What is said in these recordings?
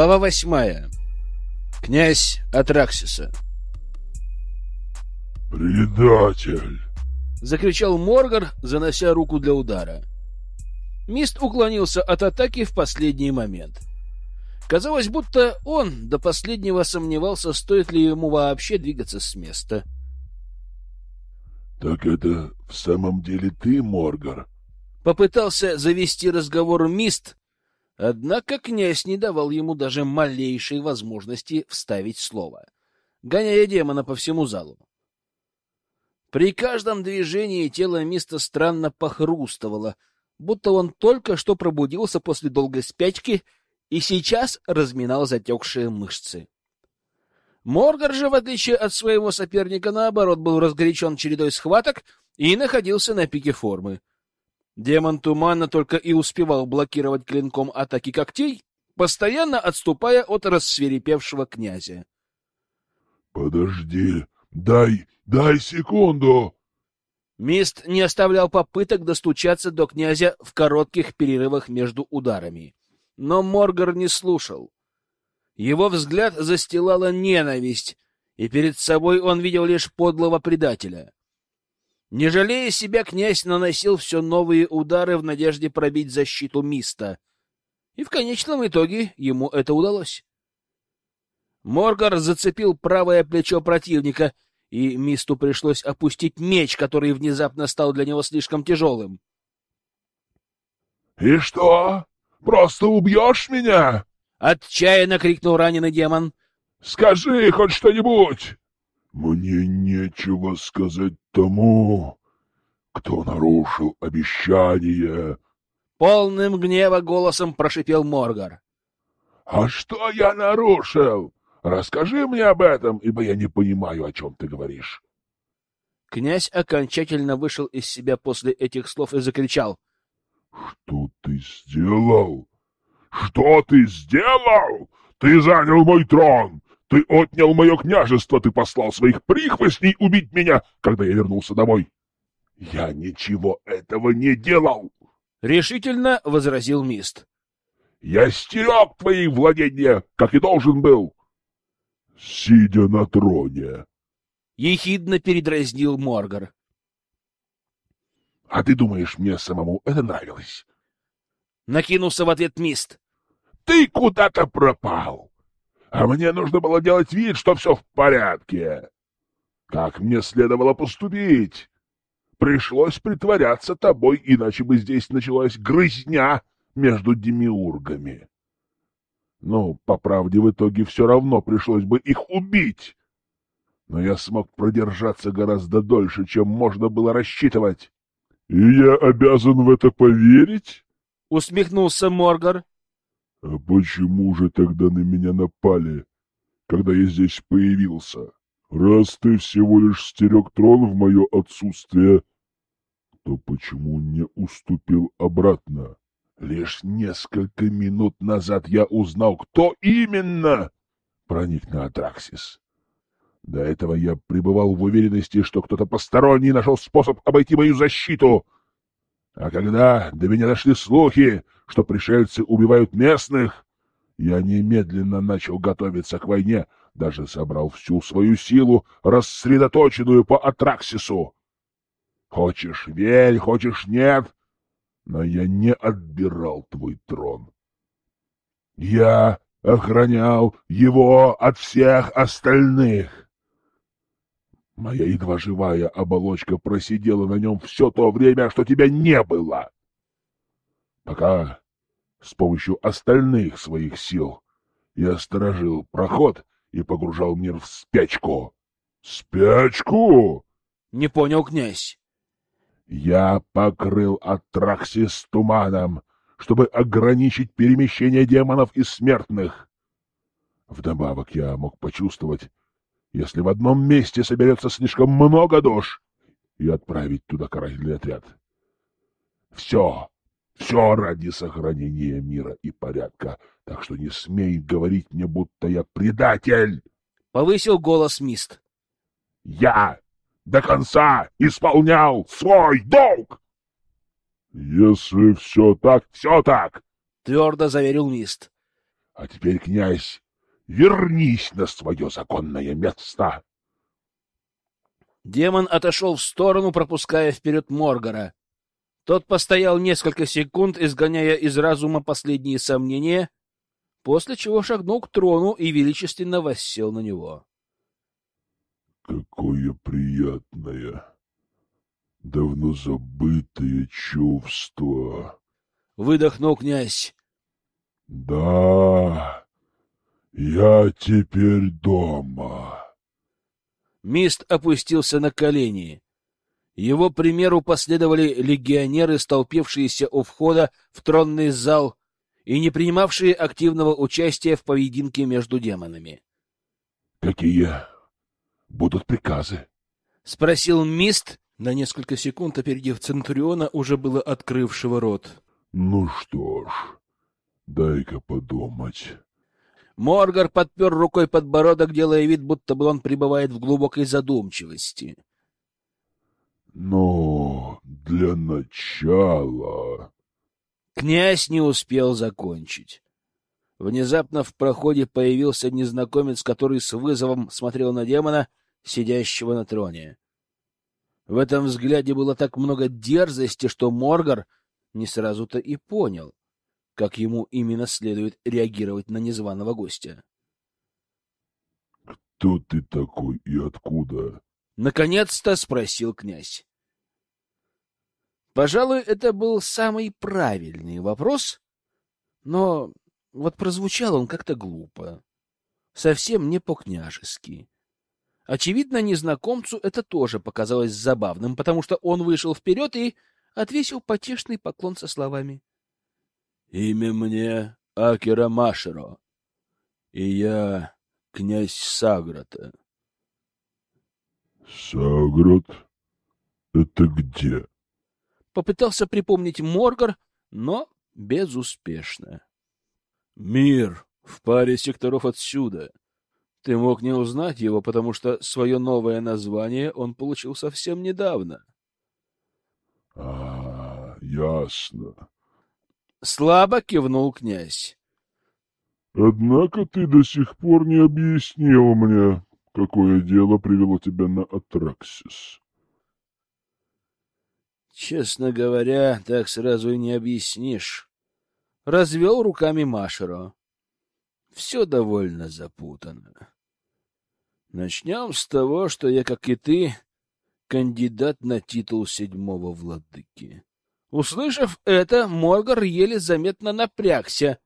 Глава восьмая. Князь Атраксиса. «Предатель!» — закричал Моргар, занося руку для удара. Мист уклонился от атаки в последний момент. Казалось, будто он до последнего сомневался, стоит ли ему вообще двигаться с места. «Так это в самом деле ты, Моргар?» Попытался завести разговор Мист, однако князь не давал ему даже малейшей возможности вставить слово, гоняя демона по всему залу. При каждом движении тело Миста странно похрустывало, будто он только что пробудился после долгой спячки и сейчас разминал затекшие мышцы. Моргар же, в отличие от своего соперника, наоборот, был разгорячен чередой схваток и находился на пике формы. Демон тумана только и успевал блокировать клинком атаки когтей, постоянно отступая от рассверепевшего князя. — Подожди, дай Дай секунду. Мист не оставлял попыток достучаться до князя в коротких перерывах между ударами. Но Моргар не слушал. Его взгляд застилала ненависть, и перед собой он видел лишь подлого предателя. Не жалея себя, князь наносил все новые удары в надежде пробить защиту Миста. И в конечном итоге ему это удалось. Моргар зацепил правое плечо противника — и Мисту пришлось опустить меч, который внезапно стал для него слишком тяжелым. — И что? Просто убьешь меня? — отчаянно крикнул раненый демон. — Скажи хоть что-нибудь! — Мне нечего сказать тому, кто нарушил обещание. Полным гнева голосом прошипел Моргар. — А что я нарушил? Расскажи мне об этом, ибо я не понимаю, о чем ты говоришь. Князь окончательно вышел из себя после этих слов и закричал. — Что ты сделал? Что ты сделал? Ты занял мой трон! Ты отнял мое княжество! Ты послал своих прихвостней убить меня, когда я вернулся домой! Я ничего этого не делал! — решительно возразил Мист. — Я стерег твои владения, как и должен был! — сидя на троне. Ехидно передразнил Моргар. — А ты думаешь, мне самому это нравилось? Накинулся в ответ Мист. — Ты куда-то пропал, а мне нужно было делать вид, что все в порядке. Как мне следовало поступить? Пришлось притворяться тобой, иначе бы здесь началась грызня между демиургами. Ну, по правде, в итоге все равно пришлось бы их убить. Но я смог продержаться гораздо дольше, чем можно было рассчитывать. — И я обязан в это поверить? — усмехнулся Моргар. — А почему же тогда на меня напали, когда я здесь появился? Раз ты всего лишь стерег трон в мое отсутствие, то почему не уступил обратно? Лишь несколько минут назад я узнал, кто именно проник на Атраксис. До этого я пребывал в уверенности, что кто-то посторонний нашел способ обойти мою защиту. А когда до меня дошли слухи, что пришельцы убивают местных, я немедленно начал готовиться к войне, даже собрал всю свою силу, рассредоточенную по Атраксису. Хочешь — верь, хочешь — нет, но я не отбирал твой трон. Я охранял его от всех остальных. Моя едва живая оболочка просидела на нем все то время, что тебя не было. Пока с помощью остальных своих сил я сторожил проход и погружал мир в спячку. Спячку? Не понял князь. Я покрыл Атраксис туманом, чтобы ограничить перемещение демонов и смертных. Вдобавок я мог почувствовать, если в одном месте соберется слишком много душ, и отправить туда карательный отряд. Все, все ради сохранения мира и порядка, так что не смей говорить мне, будто я предатель. Повысил голос Мист. Я до конца исполнял свой долг. — Если все так, все так, — твердо заверил Мист. — А теперь, князь, вернись на свое законное место. Демон отошел в сторону, пропуская вперед Моргара. Тот постоял несколько секунд, изгоняя из разума последние сомнения, после чего шагнул к трону и величественно воссел на него. Какое приятное, давно забытое чувство. Выдохнул князь. Да, я теперь дома. Мист опустился на колени. Его примеру последовали легионеры, столпившиеся у входа в тронный зал и не принимавшие активного участия в поединке между демонами. — Какие будут приказы? — спросил Мист, на несколько секунд опередив Центуриона, уже было открывшего рот. — Ну что ж, дай-ка подумать. Моргар подпер рукой подбородок, делая вид, будто бы он пребывает в глубокой задумчивости. Но для начала... Князь не успел закончить. Внезапно в проходе появился незнакомец, который с вызовом смотрел на демона, сидящего на троне. В этом взгляде было так много дерзости, что Моргар не сразу-то и понял, как ему именно следует реагировать на незваного гостя. — Кто ты такой и откуда? Наконец-то спросил князь. Пожалуй, это был самый правильный вопрос, но вот прозвучал он как-то глупо, совсем не по-княжески. Очевидно, незнакомцу это тоже показалось забавным, потому что он вышел вперед и отвесил потешный поклон со словами. — Имя мне Акера Машеро, и я князь Саграта. Сагрот? Это где? Попытался припомнить Моргар, но безуспешно. Мир в паре секторов отсюда. Ты мог не узнать его, потому что свое новое название он получил совсем недавно. — А, ясно. Слабо кивнул князь. — Однако ты до сих пор не объяснил мне, Какое дело привело тебя на Атраксис? Честно говоря, так сразу и не объяснишь. Развел руками Машеро. Все довольно запутано. Начнем с того, что я, как и ты, кандидат на титул седьмого владыки. Услышав это, Моргар еле заметно напрягся,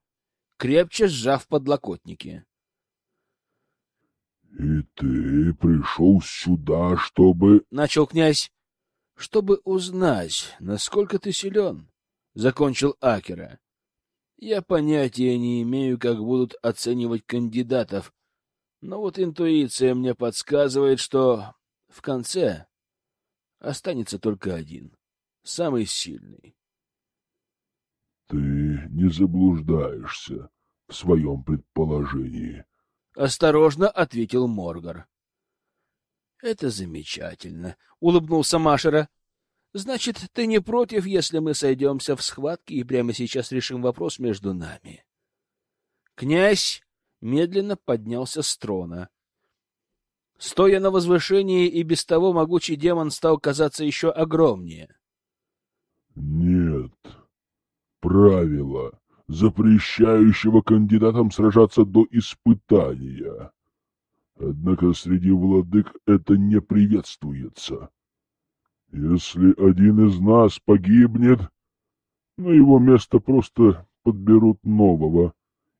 крепче сжав подлокотники. И ты пришел сюда, чтобы... — начал князь. — Чтобы узнать, насколько ты силен, — закончил Акера. — Я понятия не имею, как будут оценивать кандидатов, но вот интуиция мне подсказывает, что в конце останется только один, самый сильный. — Ты не заблуждаешься в своем предположении, — осторожно ответил Моргар. — Это замечательно, — улыбнулся Машера. — Значит, ты не против, если мы сойдемся в схватке и прямо сейчас решим вопрос между нами? Князь медленно поднялся с трона. Стоя на возвышении, и без того могучий демон стал казаться еще огромнее. — Нет, правило запрещающего кандидатам сражаться до испытания. Однако среди владык это не приветствуется. Если один из нас погибнет, на его место просто подберут нового.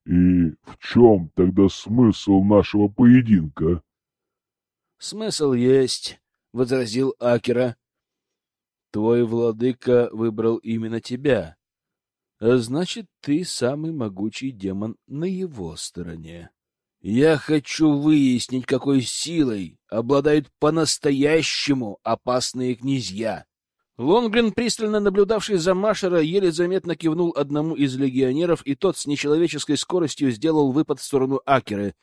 И в чем тогда смысл нашего поединка? — Смысл есть, — возразил Акера. — Твой владыка выбрал именно тебя. А значит, ты самый могучий демон на его стороне. Я хочу выяснить, какой силой обладают по-настоящему опасные князья. Лонгрен, пристально наблюдавший за Машера, еле заметно кивнул одному из легионеров, и тот с нечеловеческой скоростью сделал выпад в сторону Акеры.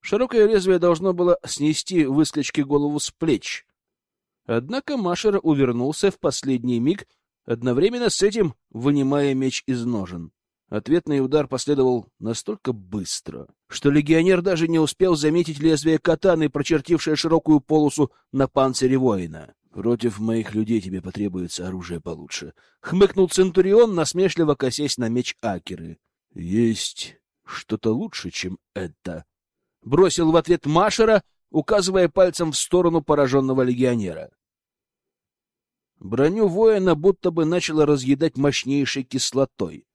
Широкое лезвие должно было снести выскочке голову с плеч. Однако Машер увернулся в последний миг одновременно с этим вынимая меч из ножен. Ответный удар последовал настолько быстро, что легионер даже не успел заметить лезвие катаны, прочертившее широкую полосу на панцире воина. «Против моих людей тебе потребуется оружие получше», — хмыкнул Центурион, насмешливо косясь на меч Акеры. «Есть что-то лучше, чем это», — бросил в ответ Машера, указывая пальцем в сторону пораженного легионера. Броню воина будто бы начало разъедать мощнейшей кислотой.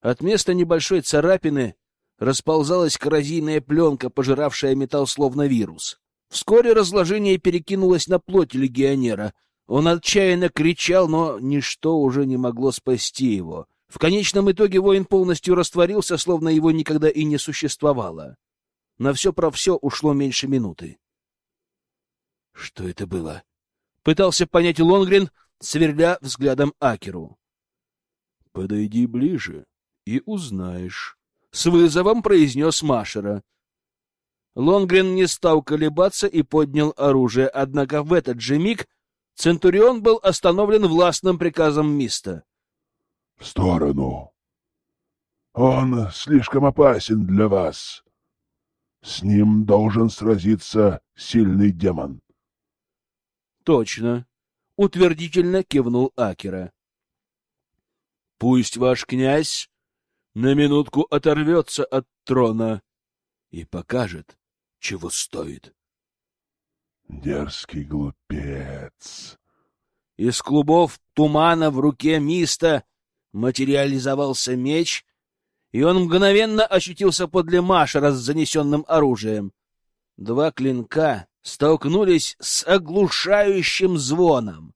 От места небольшой царапины расползалась коррозийная пленка, пожиравшая металл словно вирус. Вскоре разложение перекинулось на плоть легионера. Он отчаянно кричал, но ничто уже не могло спасти его. В конечном итоге воин полностью растворился, словно его никогда и не существовало. На все про все ушло меньше минуты. Что это было? Пытался понять Лонгрен, сверля взглядом Акеру. — Подойди ближе и узнаешь. С вызовом произнес Машера. Лонгрен не стал колебаться и поднял оружие, однако в этот же миг Центурион был остановлен властным приказом Миста. — В сторону. Он слишком опасен для вас. С ним должен сразиться сильный демон. Точно, утвердительно кивнул Акера. Пусть ваш князь на минутку оторвется от трона и покажет, чего стоит. Дерзкий глупец. Из клубов тумана в руке Миста материализовался меч, и он мгновенно ощутился подле Машера с занесенным оружием. Два клинка столкнулись с оглушающим звоном.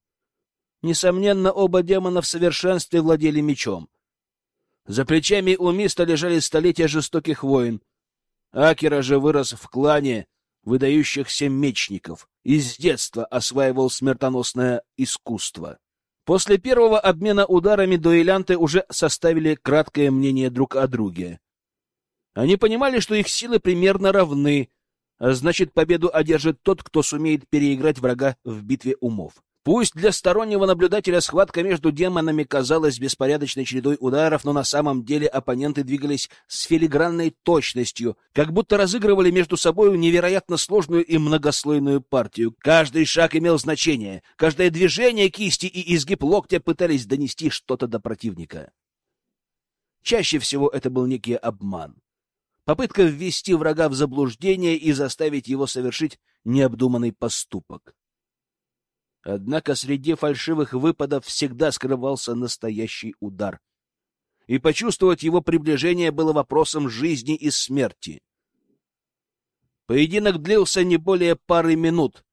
Несомненно, оба демона в совершенстве владели мечом. За плечами у Миста лежали столетия жестоких войн. Акера же вырос в клане выдающихся мечников и с детства осваивал смертоносное искусство. После первого обмена ударами дуэлянты уже составили краткое мнение друг о друге. Они понимали, что их силы примерно равны, а значит, победу одержит тот, кто сумеет переиграть врага в битве умов. Пусть для стороннего наблюдателя схватка между демонами казалась беспорядочной чередой ударов, но на самом деле оппоненты двигались с филигранной точностью, как будто разыгрывали между собой невероятно сложную и многослойную партию. Каждый шаг имел значение, каждое движение кисти и изгиб локтя пытались донести что-то до противника. Чаще всего это был некий обман попытка ввести врага в заблуждение и заставить его совершить необдуманный поступок. Однако среди фальшивых выпадов всегда скрывался настоящий удар. И почувствовать его приближение было вопросом жизни и смерти. Поединок длился не более пары минут.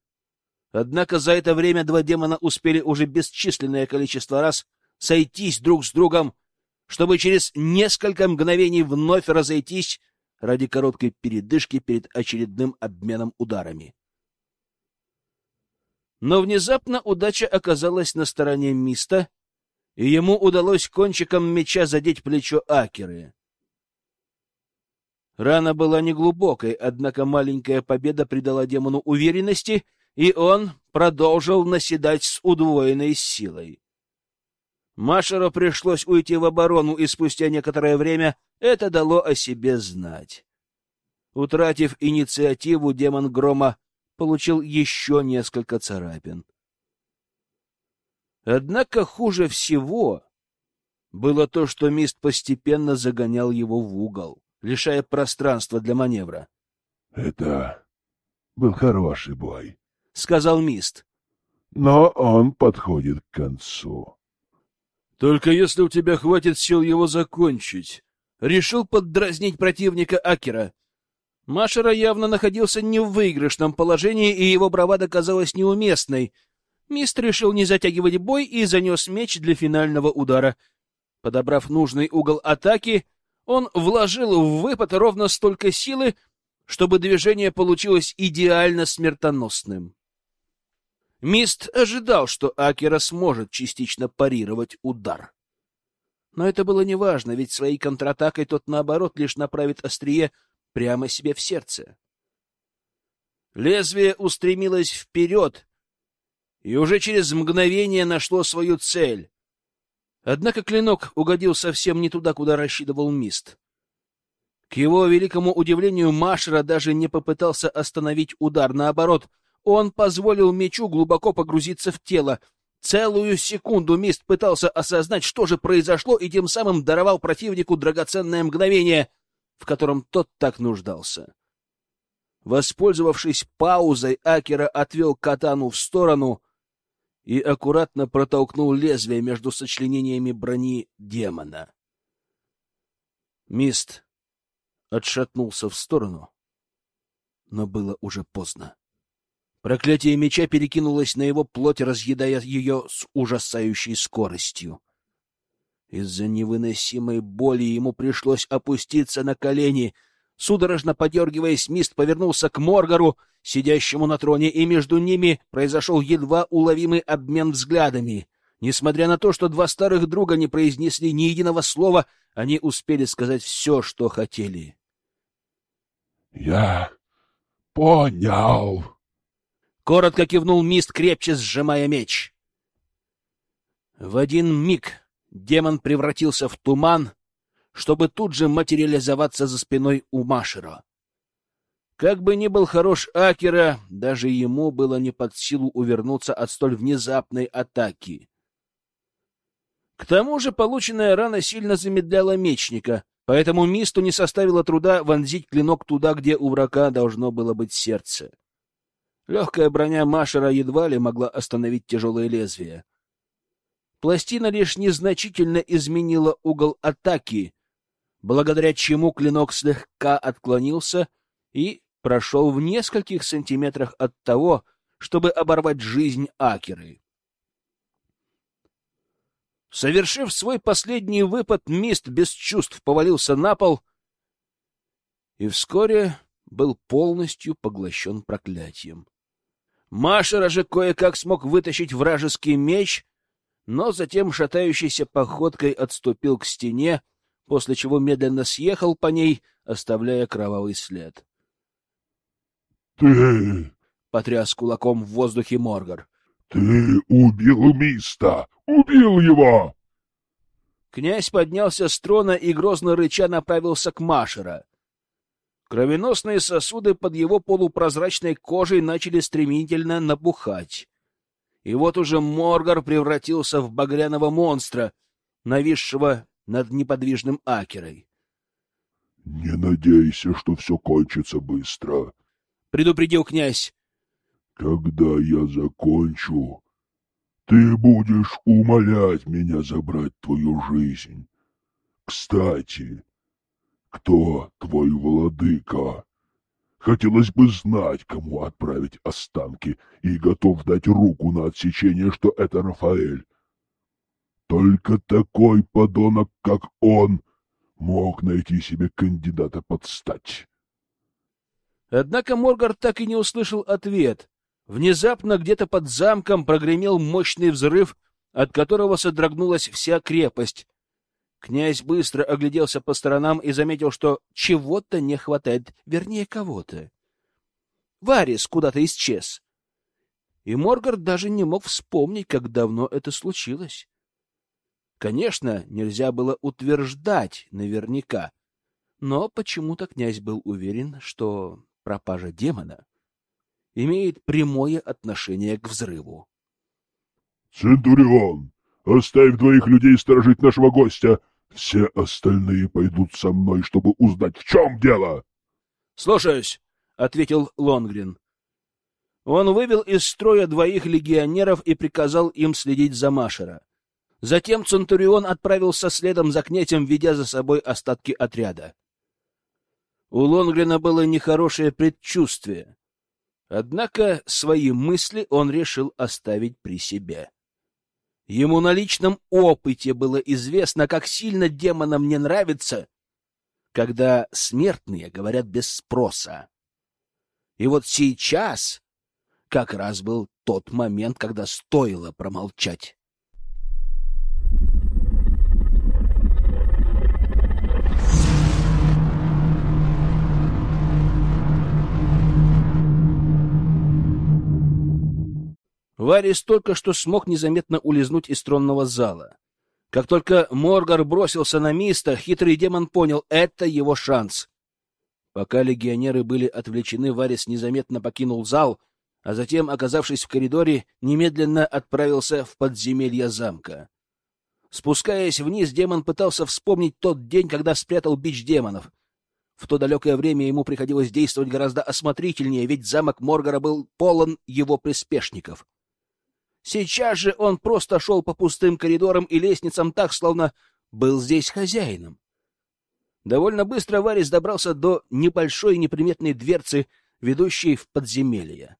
Однако за это время два демона успели уже бесчисленное количество раз сойтись друг с другом, чтобы через несколько мгновений вновь разойтись ради короткой передышки перед очередным обменом ударами. Но внезапно удача оказалась на стороне Миста, и ему удалось кончиком меча задеть плечо Акеры. Рана была неглубокой, однако маленькая победа придала демону уверенности, и он продолжил наседать с удвоенной силой. Машеру пришлось уйти в оборону, и спустя некоторое время это дало о себе знать. Утратив инициативу, демон Грома получил еще несколько царапин. Однако хуже всего было то, что Мист постепенно загонял его в угол, лишая пространства для маневра. — Это был хороший бой, — сказал Мист. — Но он подходит к концу. — Только если у тебя хватит сил его закончить. Решил поддразнить противника Акера. Машера явно находился не в выигрышном положении, и его бравада казалась неуместной. Мист решил не затягивать бой и занес меч для финального удара. Подобрав нужный угол атаки, он вложил в выпад ровно столько силы, чтобы движение получилось идеально смертоносным. Мист ожидал, что Акера сможет частично парировать удар. Но это было неважно, ведь своей контратакой тот, наоборот, лишь направит острие прямо себе в сердце. Лезвие устремилось вперед и уже через мгновение нашло свою цель. Однако клинок угодил совсем не туда, куда рассчитывал Мист. К его великому удивлению, Машера даже не попытался остановить удар. Наоборот, он позволил мечу глубоко погрузиться в тело. Целую секунду Мист пытался осознать, что же произошло, и тем самым даровал противнику драгоценное мгновение, в котором тот так нуждался. Воспользовавшись паузой, Акера отвел катану в сторону и аккуратно протолкнул лезвие между сочленениями брони демона. Мист отшатнулся в сторону, но было уже поздно. Проклятие меча перекинулось на его плоть, разъедая ее с ужасающей скоростью. Из-за невыносимой боли ему пришлось опуститься на колени. Судорожно подергиваясь, Мист повернулся к Моргару, сидящему на троне, и между ними произошел едва уловимый обмен взглядами. Несмотря на то, что два старых друга не произнесли ни единого слова, они успели сказать все, что хотели. Я понял. Коротко кивнул Мист, крепче сжимая меч. В один миг демон превратился в туман, чтобы тут же материализоваться за спиной у Машера. Как бы ни был хорош Акера, даже ему было не под силу увернуться от столь внезапной атаки. К тому же полученная рана сильно замедляла мечника, Поэтому Мисту не составило труда вонзить клинок туда, где у врага должно было быть сердце. Легкая броня Машера едва ли могла остановить тяжелое лезвие. Пластина лишь незначительно изменила угол атаки, благодаря чему клинок слегка отклонился и прошел в нескольких сантиметрах от того, чтобы оборвать жизнь Акеры. Совершив свой последний выпад, Мист без чувств повалился на пол и вскоре был полностью поглощен проклятием. Машера же кое-как смог вытащить вражеский меч, но затем шатающейся походкой отступил к стене, после чего медленно съехал по ней, оставляя кровавый след. — Ты... — потряс кулаком в воздухе Моргар. — Ты убил Миста! Убил его! Князь поднялся с трона и, грозно рыча, направился к Машера. Кровеносные сосуды под его полупрозрачной кожей начали стремительно набухать. И вот уже Моргар превратился в багряного монстра, нависшего над неподвижным Акерой. — Не надейся, что все кончится быстро, — предупредил князь. — Когда я закончу, ты будешь умолять меня забрать твою жизнь. Кстати, кто твой владыка? Хотелось бы знать, кому отправить останки, и готов дать руку на отсечение, что это Рафаэль. Только такой подонок, как он, мог найти себе кандидата под стать. Однако Моргар так и не услышал ответ, Внезапно где-то под замком прогремел мощный взрыв, от которого содрогнулась вся крепость. Князь быстро огляделся по сторонам и заметил, что чего-то не хватает, вернее, кого-то. Варис куда-то исчез. И Моргар даже не мог вспомнить, как давно это случилось. Конечно, нельзя было утверждать наверняка, но почему-то князь был уверен, что пропажа демона имеет прямое отношение к взрыву. «Центурион, оставь двоих людей сторожить нашего гостя. Все остальные пойдут со мной, чтобы узнать, в чем дело». «Слушаюсь», — ответил Лонгрин. Он вывел из строя двоих легионеров и приказал им следить за Машера. Затем Центурион отправился следом за князем, ведя за собой остатки отряда. У Лонгрина было нехорошее предчувствие. Однако свои мысли он решил оставить при себе. Ему на личном опыте было известно, как сильно демонам не нравится, когда смертные говорят без спроса. И вот сейчас как раз был тот момент, когда стоило промолчать. Варис только что смог незаметно улизнуть из тронного зала. Как только Моргар бросился на Миста, хитрый демон понял — это его шанс. Пока легионеры были отвлечены, Варис незаметно покинул зал, а затем, оказавшись в коридоре, немедленно отправился в подземелье замка. Спускаясь вниз, демон пытался вспомнить тот день, когда спрятал бич демонов. В то далекое время ему приходилось действовать гораздо осмотрительнее, ведь замок Моргара был полон его приспешников. Сейчас же он просто шел по пустым коридорам и лестницам так, словно был здесь хозяином. Довольно быстро Варис добрался до небольшой неприметной дверцы, ведущей в подземелье.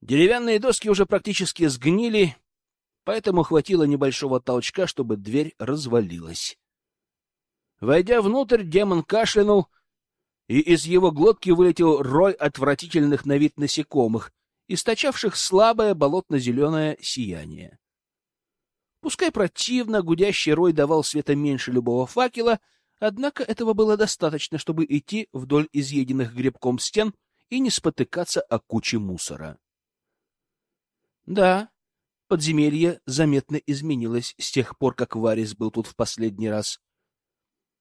Деревянные доски уже практически сгнили, поэтому хватило небольшого толчка, чтобы дверь развалилась. Войдя внутрь, демон кашлянул, и из его глотки вылетел рой отвратительных на вид насекомых, источавших слабое болотно-зеленое сияние. Пускай противно, гудящий рой давал света меньше любого факела, однако этого было достаточно, чтобы идти вдоль изъеденных грибком стен и не спотыкаться о куче мусора. Да, подземелье заметно изменилось с тех пор, как Варис был тут в последний раз.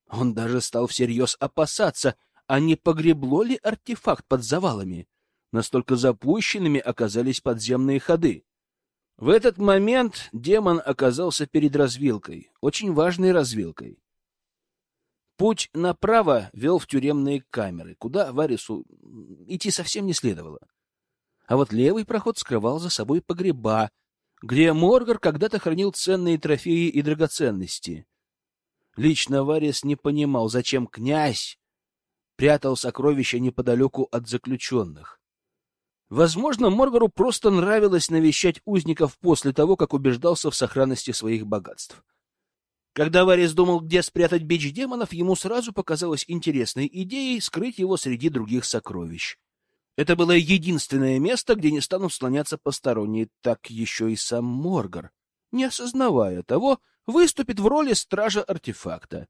Он даже стал всерьез опасаться, а не погребло ли артефакт под завалами. Настолько запущенными оказались подземные ходы. В этот момент демон оказался перед развилкой, очень важной развилкой. Путь направо вел в тюремные камеры, куда Варису идти совсем не следовало. А вот левый проход скрывал за собой погреба, где Моргар когда-то хранил ценные трофеи и драгоценности. Лично Варис не понимал, зачем князь прятал сокровища неподалеку от заключенных. Возможно, Моргару просто нравилось навещать узников после того, как убеждался в сохранности своих богатств. Когда Варис думал, где спрятать бич демонов, ему сразу показалась интересной идеей скрыть его среди других сокровищ. Это было единственное место, где не станут слоняться посторонние, так еще и сам Моргар, не осознавая того, выступит в роли стража артефакта.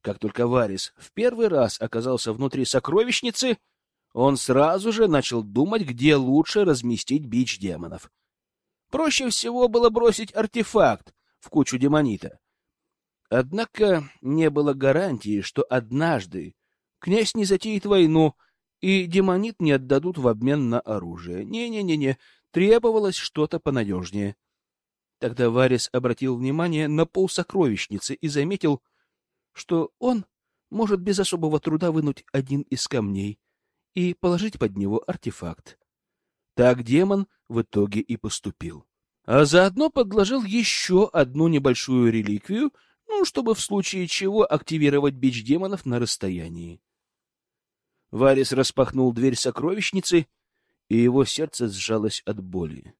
Как только Варис в первый раз оказался внутри сокровищницы, он сразу же начал думать, где лучше разместить бич демонов. Проще всего было бросить артефакт в кучу демонита. Однако не было гарантии, что однажды князь не затеет войну, и демонит не отдадут в обмен на оружие. Не-не-не-не, требовалось что-то понадежнее. Тогда Варис обратил внимание на пол сокровищницы и заметил, что он может без особого труда вынуть один из камней и положить под него артефакт. Так демон в итоге и поступил. А заодно подложил еще одну небольшую реликвию, ну, чтобы в случае чего активировать бич демонов на расстоянии. Варис распахнул дверь сокровищницы, и его сердце сжалось от боли.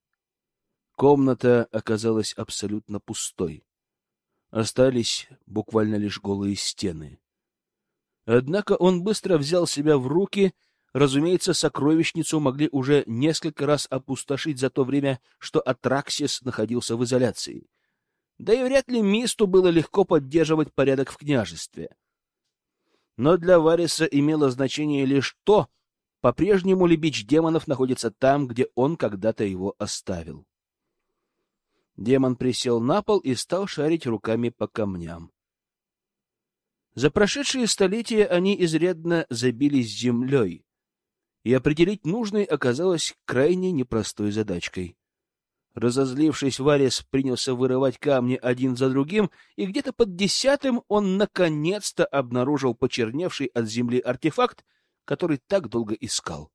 Комната оказалась абсолютно пустой. Остались буквально лишь голые стены. Однако он быстро взял себя в руки Разумеется, сокровищницу могли уже несколько раз опустошить за то время, что Атраксис находился в изоляции. Да и вряд ли Мисту было легко поддерживать порядок в княжестве. Но для Вариса имело значение лишь то, по-прежнему ли бич демонов находится там, где он когда-то его оставил. Демон присел на пол и стал шарить руками по камням. За прошедшие столетия они изрядно забились землей, и определить нужный оказалось крайне непростой задачкой. Разозлившись, Варис принялся вырывать камни один за другим, и где-то под десятым он наконец-то обнаружил почерневший от земли артефакт, который так долго искал.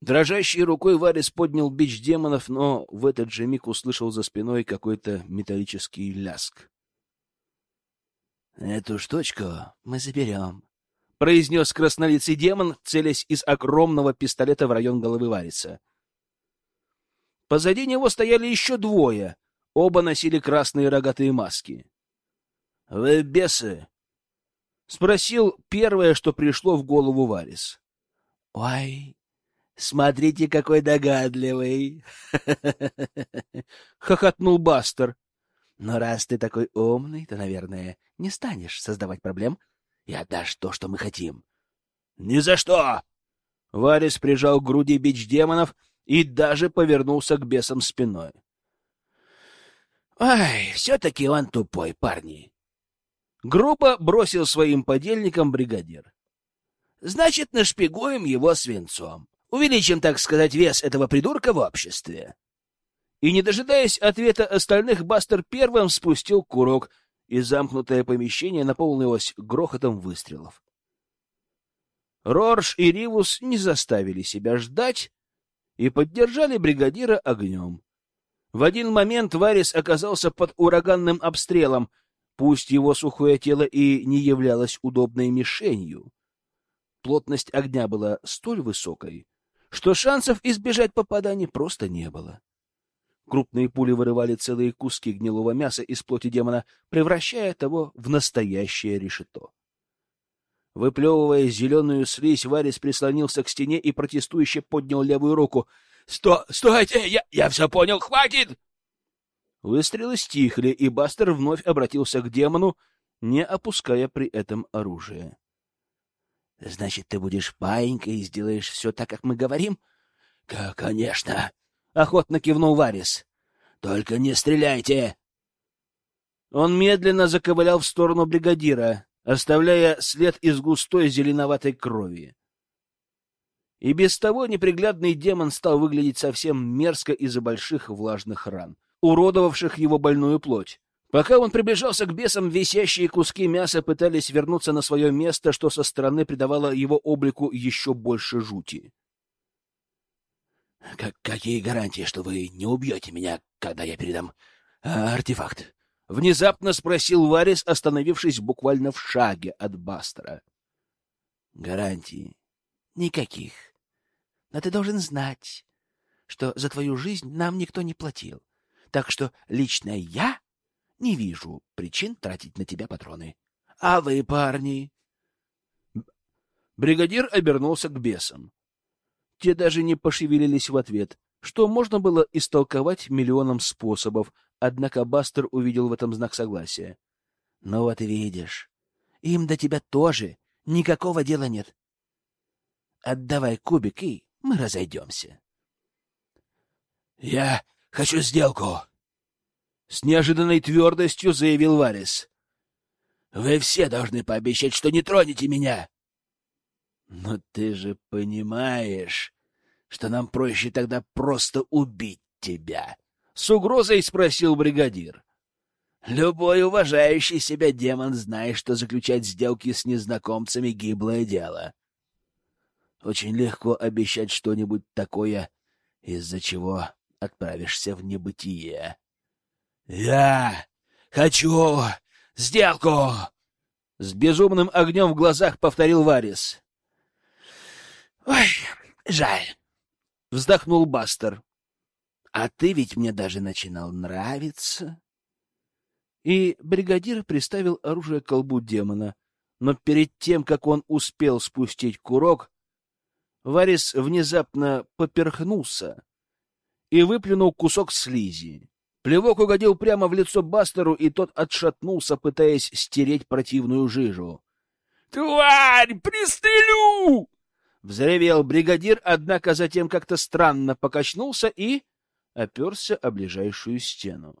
Дрожащей рукой Варис поднял бич демонов, но в этот же миг услышал за спиной какой-то металлический ляск. — Эту штучку мы заберем, — произнес краснолицый демон, целясь из огромного пистолета в район головы Вариса. Позади него стояли еще двое. Оба носили красные рогатые маски. — Вы бесы? — спросил первое, что пришло в голову Варис. — Ой, смотрите, какой догадливый! — хохотнул Бастер. — Но раз ты такой умный, то, наверное, не станешь создавать проблем — и отдашь то, что мы хотим. — Ни за что! Варис прижал к груди бич демонов и даже повернулся к бесам спиной. Ай, все-таки он тупой, парни. Группа бросил своим подельникам бригадир. Значит, нашпигуем его свинцом. Увеличим, так сказать, вес этого придурка в обществе. И, не дожидаясь ответа остальных, Бастер первым спустил курок, и замкнутое помещение наполнилось грохотом выстрелов. Рорж и Ривус не заставили себя ждать и поддержали бригадира огнем. В один момент Варис оказался под ураганным обстрелом, пусть его сухое тело и не являлось удобной мишенью. Плотность огня была столь высокой, что шансов избежать попаданий просто не было. Крупные пули вырывали целые куски гнилого мяса из плоти демона, превращая того в настоящее решето. Выплевывая зеленую слизь, Варис прислонился к стене и протестующе поднял левую руку. — Сто... Стойте! Я... Я все понял! Хватит! Выстрелы стихли, и Бастер вновь обратился к демону, не опуская при этом оружие. — Значит, ты будешь паинькой и сделаешь все так, как мы говорим? — Конечно! Охотно кивнул Варис. Только не стреляйте. Он медленно заковылял в сторону бригадира, оставляя след из густой зеленоватой крови. И без того неприглядный демон стал выглядеть совсем мерзко из-за больших влажных ран, уродовавших его больную плоть. Пока он приближался к бесам, висящие куски мяса пытались вернуться на свое место, что со стороны придавало его облику еще больше жути. Как, какие гарантии, что вы не убьете меня, когда я передам а, артефакт? Внезапно спросил Варис, остановившись буквально в шаге от Бастера. Гарантии никаких. Но ты должен знать, что за твою жизнь нам никто не платил. Так что лично я не вижу причин тратить на тебя патроны. А вы, парни? Бригадир обернулся к бесам. Те даже не пошевелились в ответ, что можно было истолковать миллионом способов, однако Бастер увидел в этом знак согласия. — Ну вот видишь, им до тебя тоже никакого дела нет. Отдавай кубик, и мы разойдемся. — Я хочу сделку! — с неожиданной твердостью заявил Варис. — Вы все должны пообещать, что не тронете меня! Но ты же понимаешь, что нам проще тогда просто убить тебя? С угрозой спросил бригадир. Любой уважающий себя демон знает, что заключать сделки с незнакомцами — гиблое дело. Очень легко обещать что-нибудь такое, из-за чего отправишься в небытие. — Я хочу сделку! — с безумным огнем в глазах повторил Варис. Ой, жаль. Вздохнул Бастер. А ты ведь мне даже начинал нравиться. И бригадир приставил оружие к колбу демона, но перед тем, как он успел спустить курок, Варис внезапно поперхнулся и выплюнул кусок слизи. Плевок угодил прямо в лицо Бастеру, и тот отшатнулся, пытаясь стереть противную жижу. «Тварь! Пристрелю!» Взревел бригадир, однако затем как-то странно покачнулся и оперся о ближайшую стену.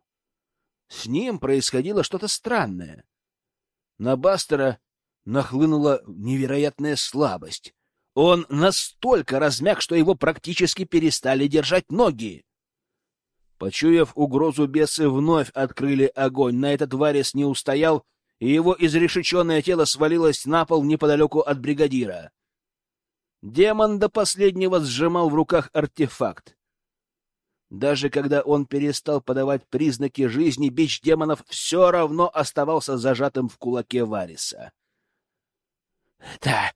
С ним происходило что-то странное. На Бастера нахлынула невероятная слабость. Он настолько размяк, что его практически перестали держать ноги. Почуяв угрозу, бесы вновь открыли огонь. На этот Варис не устоял, и его изрешеченное тело свалилось на пол неподалеку от бригадира. Демон до последнего сжимал в руках артефакт. Даже когда он перестал подавать признаки жизни, бич демонов все равно оставался зажатым в кулаке Вариса. — Да,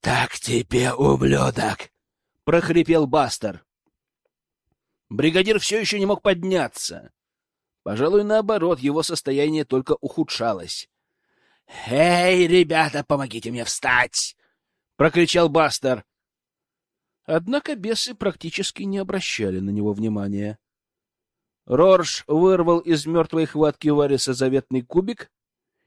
так тебе, ублюдок! — прохрипел Бастер. Бригадир все еще не мог подняться. Пожалуй, наоборот, его состояние только ухудшалось. — Эй, ребята, помогите мне встать! — прокричал Бастер. Однако бесы практически не обращали на него внимания. Рорж вырвал из мертвой хватки Вариса заветный кубик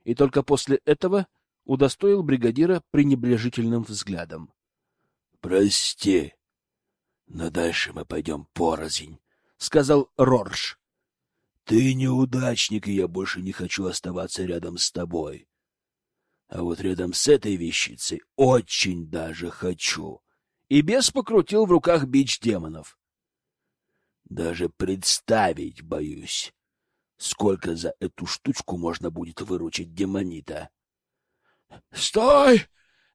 и только после этого удостоил бригадира пренебрежительным взглядом. — Прости, но дальше мы пойдем порознь, — сказал Рорж. Ты неудачник, и я больше не хочу оставаться рядом с тобой. А вот рядом с этой вещицей очень даже хочу. И бес покрутил в руках бич демонов. Даже представить боюсь, сколько за эту штучку можно будет выручить демонита. — Стой!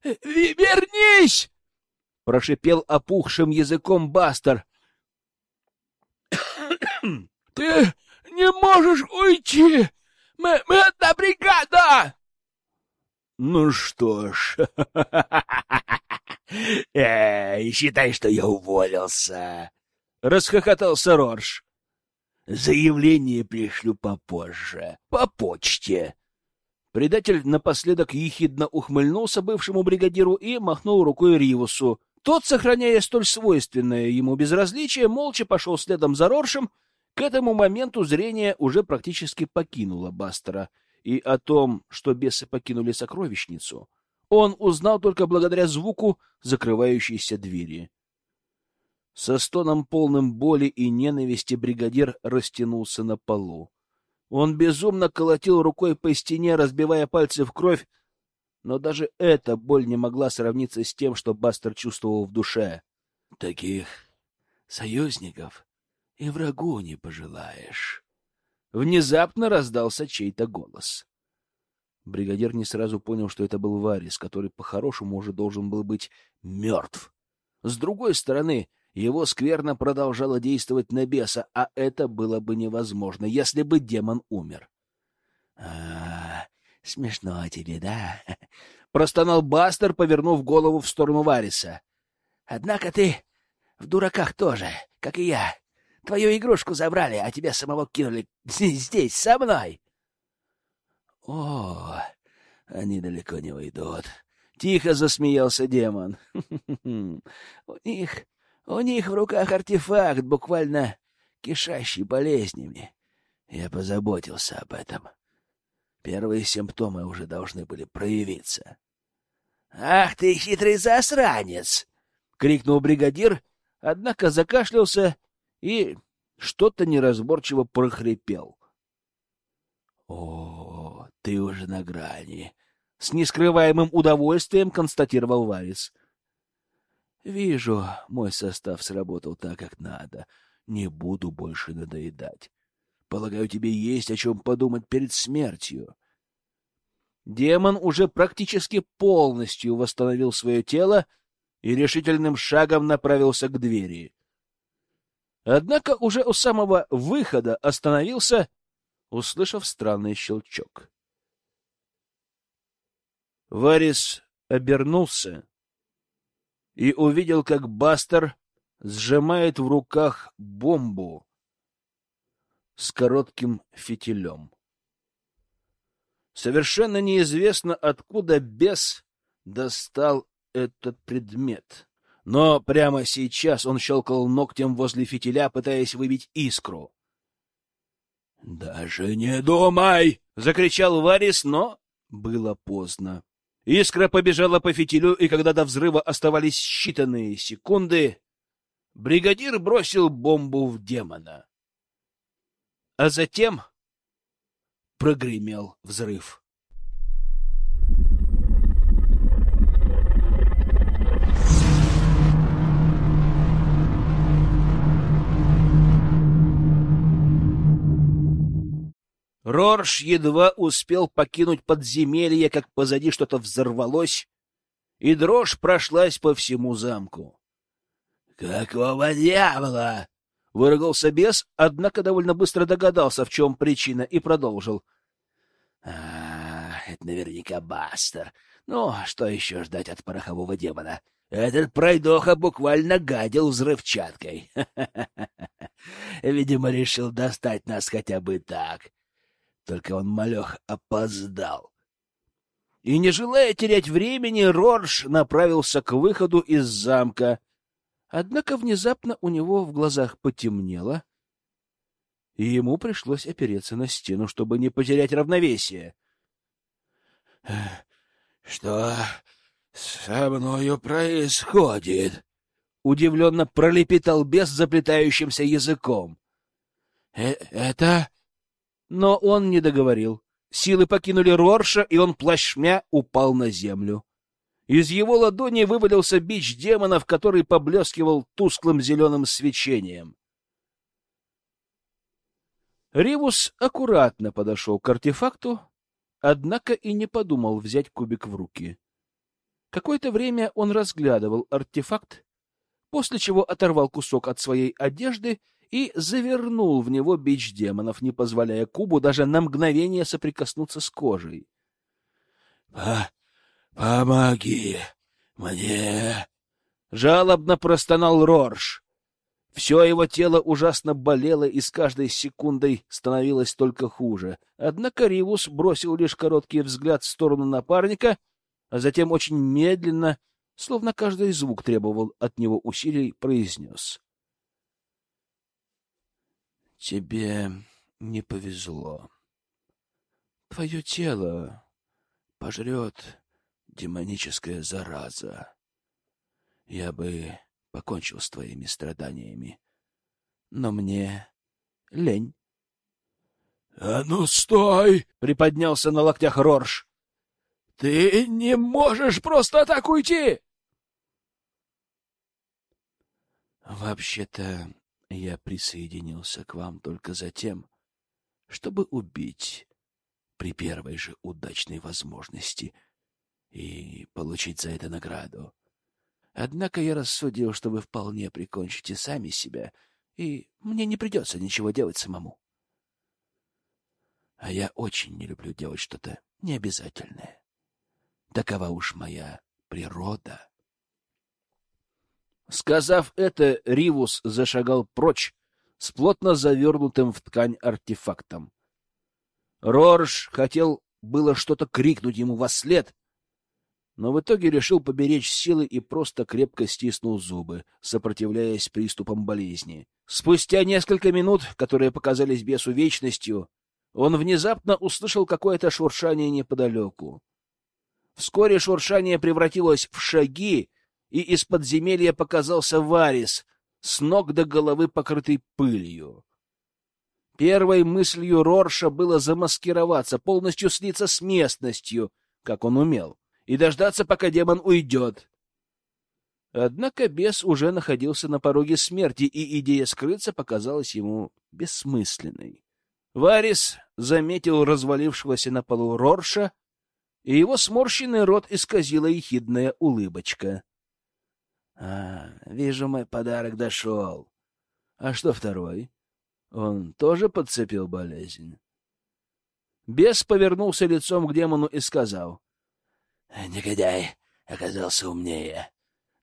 Вернись! — прошипел опухшим языком Бастер. — Ты не можешь уйти! Мы, мы одна бригада! Ну что ж, э, считай, что я уволился. Расхохотался Рорж. Заявление пришлю попозже, по почте. Предатель напоследок ехидно ухмыльнулся бывшему бригадиру и махнул рукой Ривусу. Тот, сохраняя столь свойственное ему безразличие, молча пошел следом за Роршем. К этому моменту зрение уже практически покинуло Бастера — и о том, что бесы покинули сокровищницу, он узнал только благодаря звуку закрывающейся двери. Со стоном полным боли и ненависти бригадир растянулся на полу. Он безумно колотил рукой по стене, разбивая пальцы в кровь, но даже эта боль не могла сравниться с тем, что Бастер чувствовал в душе. Таких союзников и врагу не пожелаешь. Внезапно раздался чей-то голос. Бригадир не сразу понял, что это был Варис, который по-хорошему уже должен был быть мертв. С другой стороны, его скверно продолжало действовать на беса, а это было бы невозможно, если бы демон умер. А, — Смешно тебе, да? — простонал Бастер, повернув голову в сторону Вариса. — Однако ты в дураках тоже, как и я. Твою игрушку забрали, а тебя самого кинули здесь, со мной. О, они далеко не уйдут. Тихо засмеялся демон. У них, у них в руках артефакт, буквально кишащий болезнями. Я позаботился об этом. Первые симптомы уже должны были проявиться. «Ах ты, хитрый засранец!» — крикнул бригадир, однако закашлялся и что-то неразборчиво прохрипел. — О, ты уже на грани! — с нескрываемым удовольствием констатировал Варис. — Вижу, мой состав сработал так, как надо. Не буду больше надоедать. Полагаю, тебе есть о чем подумать перед смертью. Демон уже практически полностью восстановил свое тело и решительным шагом направился к двери. Однако уже у самого выхода остановился, услышав странный щелчок. Варис обернулся и увидел, как Бастер сжимает в руках бомбу с коротким фитилем. Совершенно неизвестно, откуда бес достал этот предмет но прямо сейчас он щелкал ногтем возле фитиля, пытаясь выбить искру. «Даже не думай!» — закричал Варис, но было поздно. Искра побежала по фитилю, и когда до взрыва оставались считанные секунды, бригадир бросил бомбу в демона. А затем прогремел взрыв. Рорш едва успел покинуть подземелье, как позади что-то взорвалось, и дрожь прошлась по всему замку. — Какого дьявола? — выругался бес, однако довольно быстро догадался, в чем причина, и продолжил. — А, это наверняка Бастер. Ну, что еще ждать от порохового демона? Этот пройдоха буквально гадил взрывчаткой. Видимо, решил достать нас хотя бы так. — только он, малех, опоздал. И, не желая терять времени, Рорж направился к выходу из замка. Однако внезапно у него в глазах потемнело, и ему пришлось опереться на стену, чтобы не потерять равновесие. — Что со мною происходит? — удивленно пролепетал бес заплетающимся языком. — э, Это Но он не договорил. Силы покинули Рорша, и он плашмя упал на землю. Из его ладони вывалился бич демонов, который поблескивал тусклым зеленым свечением. Ривус аккуратно подошел к артефакту, однако и не подумал взять кубик в руки. Какое-то время он разглядывал артефакт, после чего оторвал кусок от своей одежды и завернул в него бич демонов, не позволяя кубу даже на мгновение соприкоснуться с кожей. — Помоги мне! — жалобно простонал Рорш. Все его тело ужасно болело, и с каждой секундой становилось только хуже. Однако Ривус бросил лишь короткий взгляд в сторону напарника, а затем очень медленно, словно каждый звук требовал от него усилий, произнес. Тебе не повезло. Твое тело пожрет демоническая зараза. Я бы покончил с твоими страданиями, но мне лень. — А ну, стой! — приподнялся на локтях Рорш. — Ты не можешь просто так уйти! — Вообще-то я присоединился к вам только за тем, чтобы убить при первой же удачной возможности и получить за это награду. Однако я рассудил, что вы вполне прикончите сами себя, и мне не придется ничего делать самому. А я очень не люблю делать что-то необязательное. Такова уж моя природа. Сказав это, Ривус зашагал прочь с плотно завернутым в ткань артефактом. Рорж хотел было что-то крикнуть ему во след, но в итоге решил поберечь силы и просто крепко стиснул зубы, сопротивляясь приступам болезни. Спустя несколько минут, которые показались бесу вечностью, он внезапно услышал какое-то шуршание неподалеку. Вскоре шуршание превратилось в шаги, и из подземелья показался Варис, с ног до головы покрытый пылью. Первой мыслью Рорша было замаскироваться, полностью слиться с местностью, как он умел, и дождаться, пока демон уйдет. Однако бес уже находился на пороге смерти, и идея скрыться показалась ему бессмысленной. Варис заметил развалившегося на полу Рорша, и его сморщенный рот исказила ехидная улыбочка. А, вижу, мой подарок дошел. А что второй? Он тоже подцепил болезнь? Бес повернулся лицом к демону и сказал. — Негодяй оказался умнее.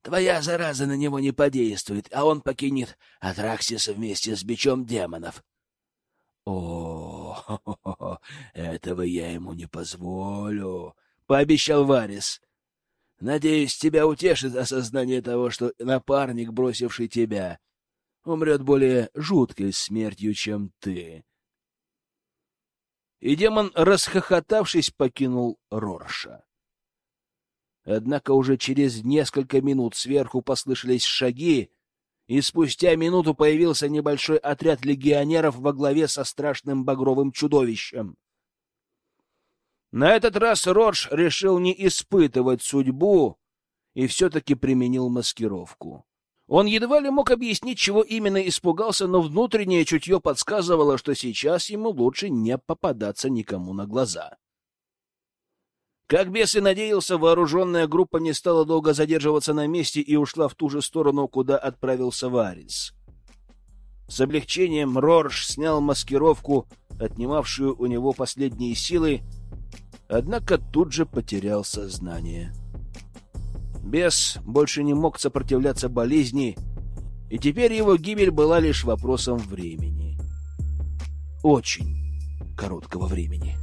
Твоя зараза на него не подействует, а он покинет Атраксиса вместе с бичом демонов. — О, этого я ему не позволю, — пообещал Варис. Надеюсь, тебя утешит осознание того, что напарник, бросивший тебя, умрет более жуткой смертью, чем ты. И демон, расхохотавшись, покинул Рорша. Однако уже через несколько минут сверху послышались шаги, и спустя минуту появился небольшой отряд легионеров во главе со страшным багровым чудовищем. На этот раз Родж решил не испытывать судьбу и все-таки применил маскировку. Он едва ли мог объяснить, чего именно испугался, но внутреннее чутье подсказывало, что сейчас ему лучше не попадаться никому на глаза. Как бес и надеялся, вооруженная группа не стала долго задерживаться на месте и ушла в ту же сторону, куда отправился Варис. С облегчением Рорж снял маскировку, отнимавшую у него последние силы, однако тут же потерял сознание. Бес больше не мог сопротивляться болезни, и теперь его гибель была лишь вопросом времени. Очень короткого времени.